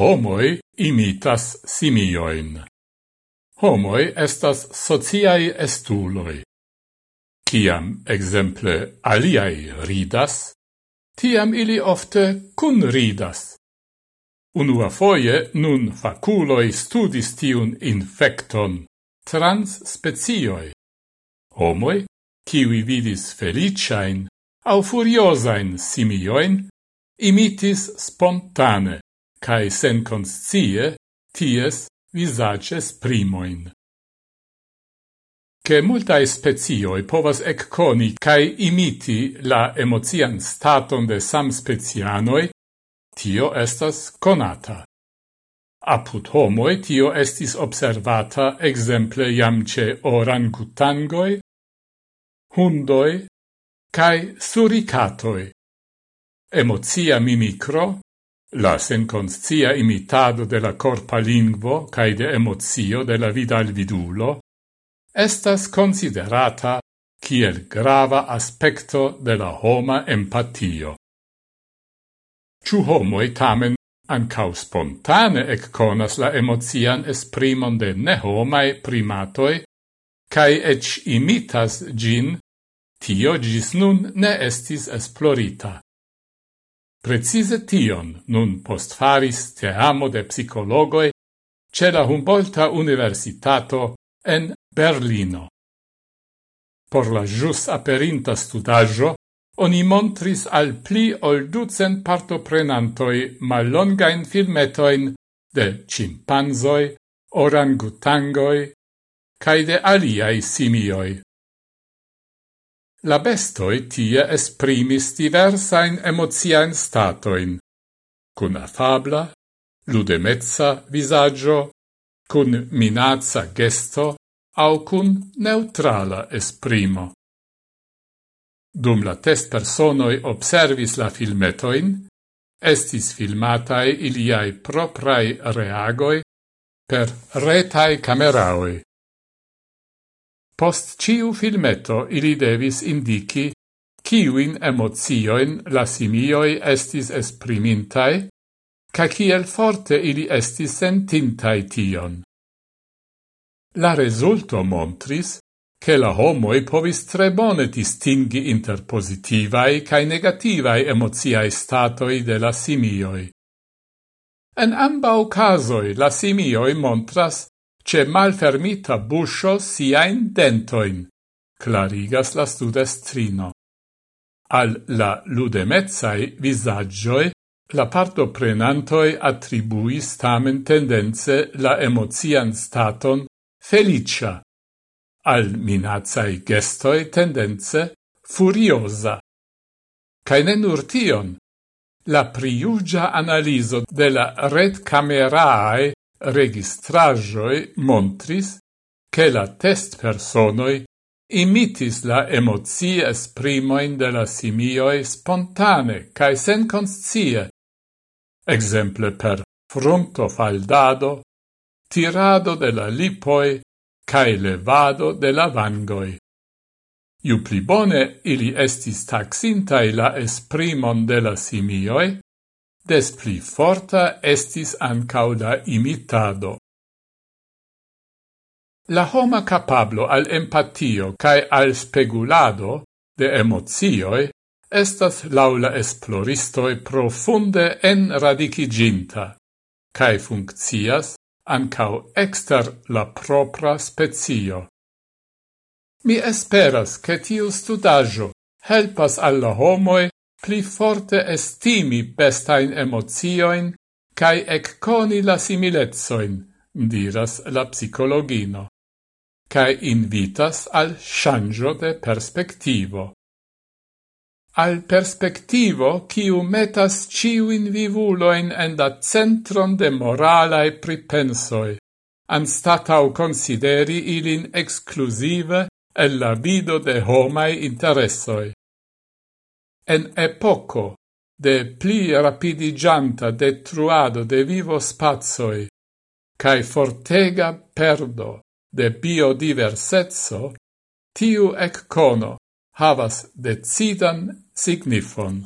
Homoi imitas simioin. Homoi estas sociai estuloi. Ciam, exemple, aliai ridas, tiam ili ofte cun ridas. Unua foie nun faculoi studis tiun infecton trans specioi. Homoi, kiwi vidis feliciain au furiosain simioin, imitis spontane cae sen conscie ties visaces primoin. Che multae spezioi povas ecconi cae imiti la emozian staton de sam spezianoi, tio estas conata. Apud homoi tio estis observata exemple jam ce orangutangoi, hundoi, cae suricatoi. Emozia mimicro La senconscia imitado de la corpa lingvo cae de emozio de la vida al vidulo estas considerata kiel grava aspecto de la homa empatio. Ciu homoi tamen ancau spontane ecconas la emozian esprimon de nehomai primatoi, cae ec imitas gin, tio gis nun ne estis esplorita. Precise tion nun postfaris te amo de psicologoi ce la Humboldta Universitato en Berlino. Por la jus aperinta studaggio, oni montris al pli ol ducent partoprenantoi mallongain filmetoin de cimpanzoi, orangutangoi, cae de aliai simioi. La bestoi tie esprimis diversain emoziaen statoin, cun afabla, ludemezza visaggio, cun minazza gesto, au cun neutrala esprimo. Dum la test personoi observis la filmetoin, estis filmatae iliai proprai reagoi per retai cameraoi. Post ciu filmeto ili devis indici ciuin emozioin la simioi estis esprimintai, ca ciel forte ili estis sentintai tion. La resulto montris che la homoi povis tre bone distingi inter positivae cae negativae emoziae statoi de la simioi. En ambau casoi la simioi montras ce malfermita buscio siain dentoin, clarigas la studestrino. Al la ludemezzai visaggioi la parto prenantoi attribuis tamen tendenze la emozian staton felicia, al minacai gestoi tendenze furiosa. Cae ne nur tion, la priugia analiso de la red camerae registrajoi mm. montris che la test personoi imitis la emozie esprimoin de la simioi spontane cae sen conscie, exemple per frunto faldado, tirado de la lipoi cae levado de la vangoi. Iu pli bone ili estis taxintai la esprimon de la simioi, des pli forta estis ancau la imitado. La homa capablo al empatio cae al spegulado de emozioi estas laula esploristoi profunde en enradiciginta, cae funccias ancau exter la propra spezio. Mi esperas che tiu studaggio helpas alla homoi pli forte estimi pestain emozioin cae ecconi la similezoin, diras la psicologino, cae invitas al shangio de perspectivo. Al perspectivo ciu metas ciuin vivuloin en da centron de moralae pripensoi, anstatau consideri ilin exclusive el la vido de homai interessoi en epoco de pli rapidigianta detruado de vivo spazoi cae fortega perdo de biodiversetso, tiu eccono havas decidan signifon.